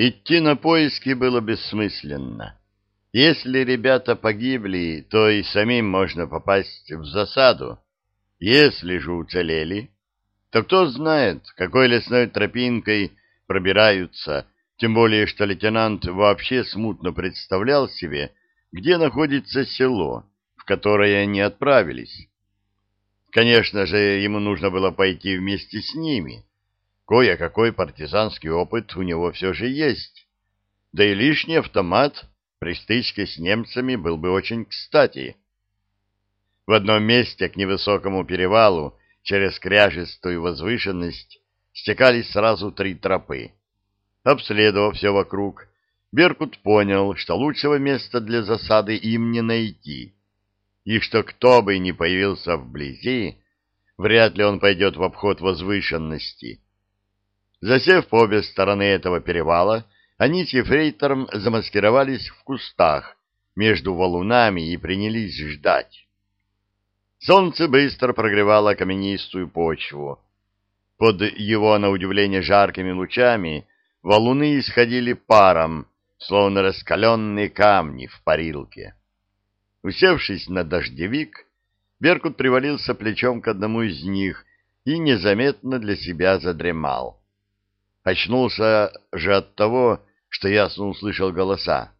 Идти на поиски было бессмысленно. Если ребята погибли, то и самим можно попасть в засаду. Если же уцелели, то кто знает, какой лесной тропинкой пробираются, тем более что лейтенант вообще смутно представлял себе, где находится село, в которое они отправились. Конечно же, ему нужно было пойти вместе с ними. Кое-какой партизанский опыт у него все же есть. Да и лишний автомат при стычке с немцами был бы очень кстати. В одном месте к невысокому перевалу через кряжестую возвышенность стекались сразу три тропы. Обследовав все вокруг, Беркут понял, что лучшего места для засады им не найти, и что кто бы ни появился вблизи, вряд ли он пойдет в обход возвышенности. Засев по обе стороны этого перевала, они с ефрейтором замаскировались в кустах между валунами и принялись ждать. Солнце быстро прогревало каменистую почву. Под его, на удивление, жаркими лучами валуны исходили паром, словно раскаленные камни в парилке. Усевшись на дождевик, Беркут привалился плечом к одному из них и незаметно для себя задремал. Очнулся же от того, что ясно услышал голоса.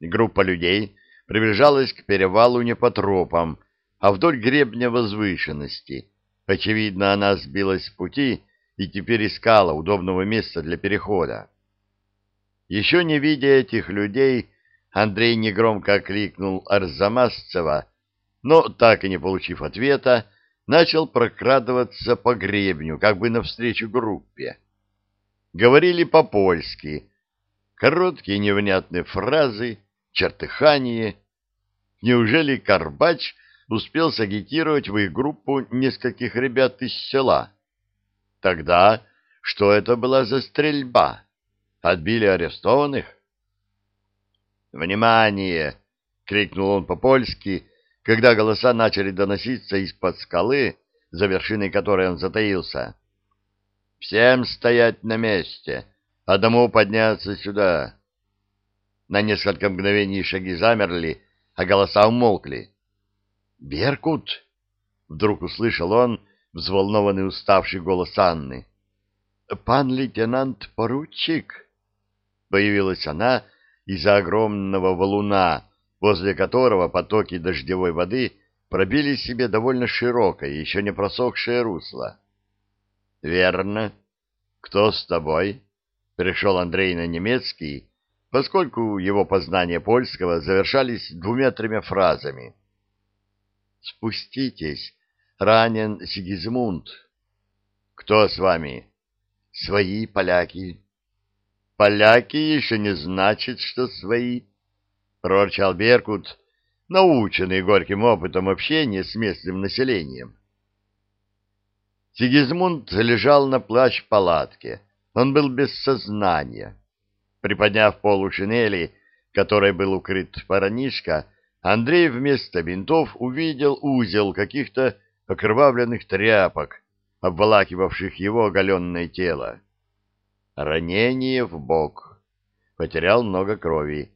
Группа людей приближалась к перевалу не по тропам, а вдоль гребня возвышенности. Очевидно, она сбилась с пути и теперь искала удобного места для перехода. Еще не видя этих людей, Андрей негромко окликнул Арзамасцева, но, так и не получив ответа, начал прокрадываться по гребню, как бы навстречу группе. Говорили по-польски. Короткие невнятные фразы, чертыхание. Неужели Карбач успел сагитировать в их группу нескольких ребят из села? Тогда что это была за стрельба? Отбили арестованных? «Внимание!» — крикнул он по-польски, когда голоса начали доноситься из-под скалы, за вершиной которой он затаился. «Всем стоять на месте, одному подняться сюда!» На несколько мгновений шаги замерли, а голоса умолкли. «Беркут!» — вдруг услышал он взволнованный уставший голос Анны. «Пан лейтенант-поручик!» Появилась она из-за огромного валуна, возле которого потоки дождевой воды пробили себе довольно широкое, еще не просохшее русло. — Верно. Кто с тобой? — перешел Андрей на немецкий, поскольку его познания польского завершались двумя-тремя фразами. — Спуститесь, ранен Сигизмунд. — Кто с вами? — Свои поляки. Поляки еще не значит, что свои, — проворчал Беркут, наученный горьким опытом общения с местным населением. Сигизмунд лежал на плащ-палатке. Он был без сознания. Приподняв полу шинели, которой был укрыт парнишка, Андрей вместо бинтов увидел узел каких-то окровавленных тряпок, обволакивавших его оголенное тело. Ранение в бок. Потерял много крови.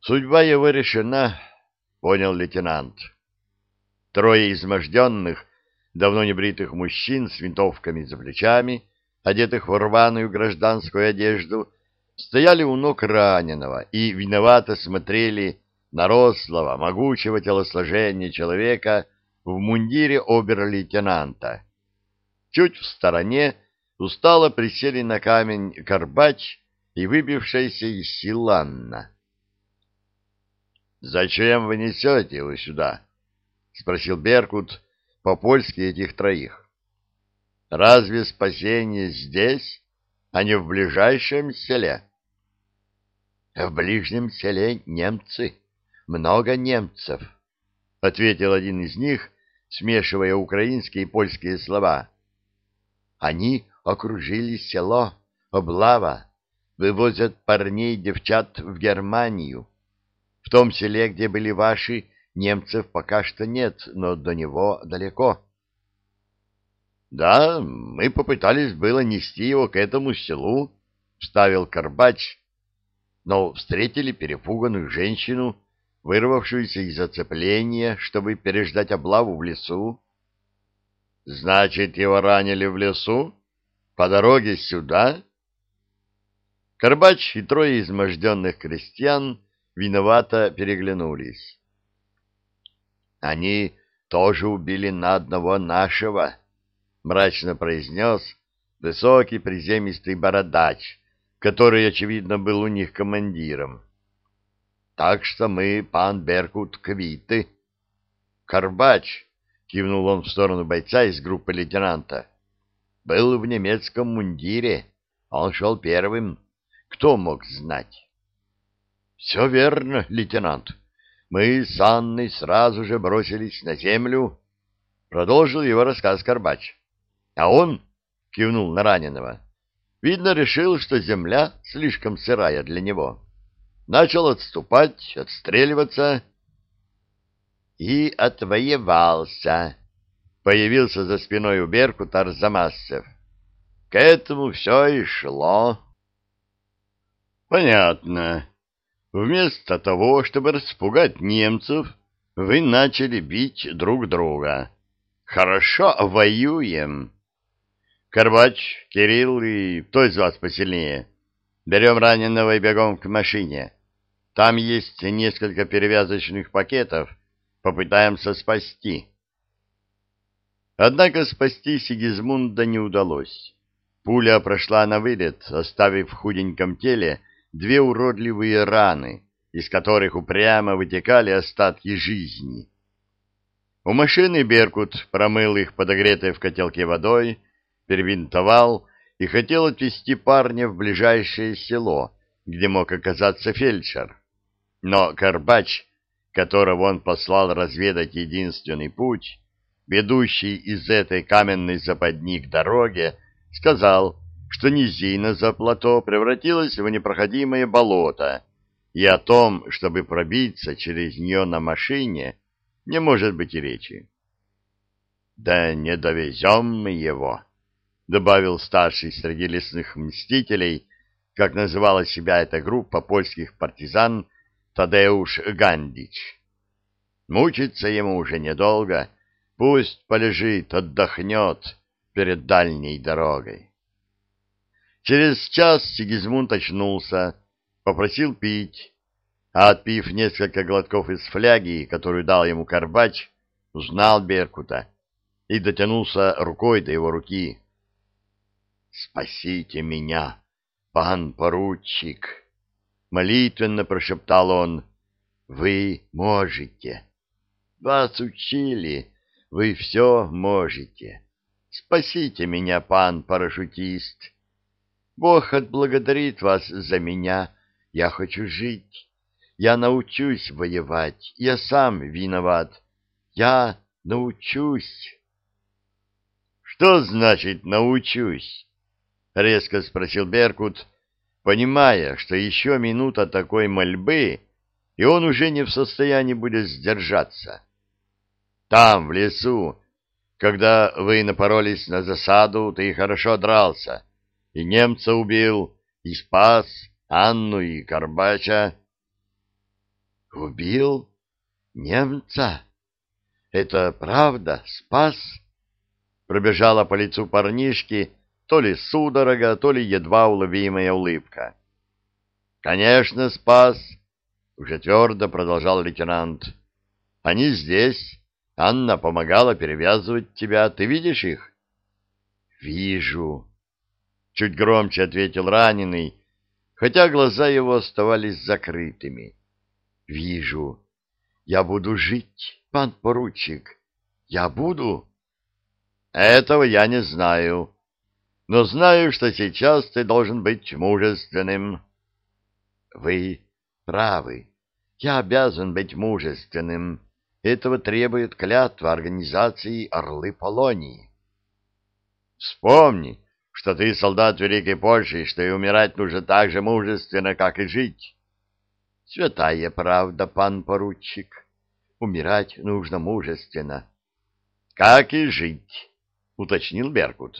Судьба его решена, понял лейтенант. Трое изможденных, давно не бритых мужчин с винтовками за плечами, одетых в рваную гражданскую одежду, стояли у ног раненого и виновато смотрели на рослого, могучего телосложения человека в мундире обер-лейтенанта. Чуть в стороне устало присели на камень Карбач и выбившаяся из сил Анна. — Зачем вы несете его сюда? — спросил Беркут по-польски этих троих. — Разве спасение здесь, а не в ближайшем селе? — В ближнем селе немцы, много немцев, — ответил один из них, смешивая украинские и польские слова. — Они окружили село, облава, вывозят парней и девчат в Германию. В том селе, где были ваши, немцев пока что нет, но до него далеко. Да, мы попытались было нести его к этому селу, вставил Карбач, но встретили перепуганную женщину, вырвавшуюся из оцепления, чтобы переждать облаву в лесу. Значит, его ранили в лесу? По дороге сюда? Карбач и трое изможденных крестьян виновато переглянулись. Они тоже убили на одного нашего, мрачно произнес высокий приземистый бородач, который, очевидно, был у них командиром. Так что мы, пан Беркут, квиты. Карбач, кивнул он в сторону бойца из группы лейтенанта, был в немецком мундире. Он шел первым. Кто мог знать? Все верно, лейтенант. Мы с Анной сразу же бросились на землю. Продолжил его рассказ Карбач. А он кивнул на раненого. Видно, решил, что земля слишком сырая для него. Начал отступать, отстреливаться. И отвоевался. Появился за спиной у Беркута Арзамасцев. К этому все и шло. Понятно. Вместо того, чтобы распугать немцев, вы начали бить друг друга. Хорошо, воюем. Карбач, Кирилл и кто из вас посильнее? Берем раненого и бегом к машине. Там есть несколько перевязочных пакетов. Попытаемся спасти. Однако спасти Сигизмунда не удалось. Пуля прошла на вылет, оставив в худеньком теле две уродливые раны, из которых упрямо вытекали остатки жизни. У машины Беркут промыл их подогретой в котелке водой, перевинтовал и хотел отвезти парня в ближайшее село, где мог оказаться фельдшер. Но Карбач, которого он послал разведать единственный путь, ведущий из этой каменной западни к дороге, сказал, что низина за плато превратилась в непроходимое болото, и о том, чтобы пробиться через нее на машине, не может быть и речи. — Да не довезем мы его, — добавил старший среди лесных мстителей, как называла себя эта группа польских партизан Тадеуш Гандич. Мучиться ему уже недолго, пусть полежит, отдохнет перед дальней дорогой. Через час Сигизмунд очнулся, попросил пить, а отпив несколько глотков из фляги, которую дал ему Карбач, узнал Беркута и дотянулся рукой до его руки. «Спасите меня, пан поручик!» — молитвенно прошептал он. «Вы можете. Вас учили. Вы все можете. Спасите меня, пан парашютист. Бог отблагодарит вас за меня. Я хочу жить. Я научусь воевать. Я сам виноват. Я научусь». «Что значит «научусь»?» — резко спросил Беркут, понимая, что еще минута такой мольбы, и он уже не в состоянии будет сдержаться. Там, в лесу, когда вы напоролись на засаду, ты хорошо дрался, и немца убил, и спас Анну и Карбача. Убил? Немца? Это правда? Спас? Пробежала по лицу парнишки, то ли судорога, то ли едва уловимая улыбка. «Конечно, спас!» — уже твердо продолжал лейтенант. «Они здесь. Анна помогала перевязывать тебя. Ты видишь их?» «Вижу!» — чуть громче ответил раненый, хотя глаза его оставались закрытыми. «Вижу. Я буду жить, пан поручик. Я буду?» «Этого я не знаю», но знаю, что сейчас ты должен быть мужественным. — Вы правы. Я обязан быть мужественным. Этого требует клятва организации «Орлы Полонии». Вспомни, что ты солдат Великой Польши, и что и умирать нужно так же мужественно, как и жить. Святая правда, пан поручик. Умирать нужно мужественно. — Как и жить, — уточнил Беркут.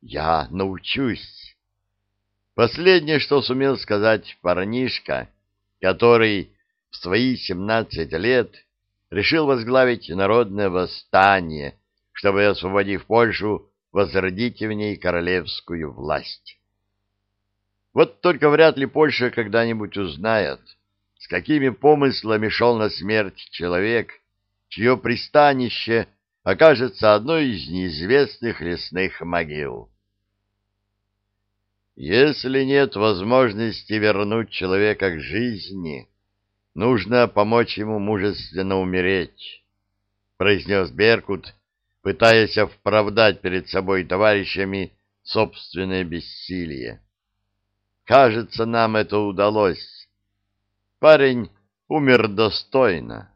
Я научусь. Последнее, что сумел сказать парнишка, который в свои семнадцать лет решил возглавить народное восстание, чтобы, освободив Польшу, возродить в ней королевскую власть. Вот только вряд ли Польша когда-нибудь узнает, с какими помыслами шел на смерть человек, чье пристанище окажется одной из неизвестных лесных могил. Если нет возможности вернуть человека к жизни, нужно помочь ему мужественно умереть, произнес Беркут, пытаясь оправдать перед собой товарищами собственное бессилие. Кажется, нам это удалось. Парень умер достойно.